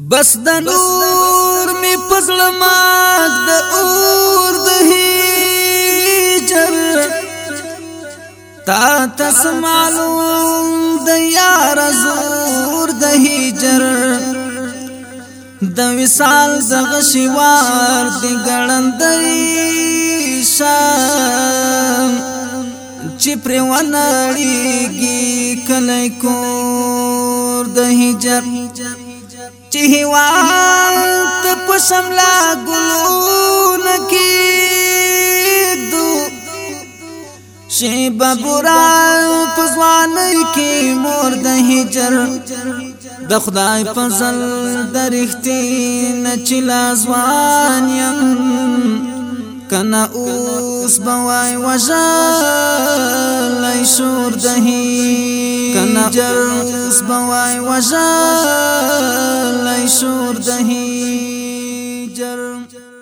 بس د نور می پزړ مات د اور د هجر تا تس معلوم د یار زور د هجر د وصال د غشوار د ګړندې شام چې پر ونړیږي کله کور د هجر چې هیواد ته پسم لا ګلو نکی دو شی ببرا پزوان کی مور د هجر د خدای فضل درختی نه چلا ځوان يم کنا اوس بوای وژا لای شور دهی خنجر سپوای وژل شور دهی جرم